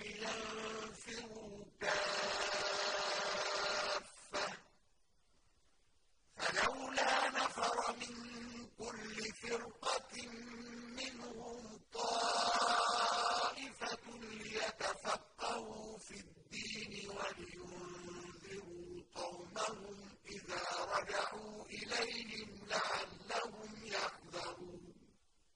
لينفر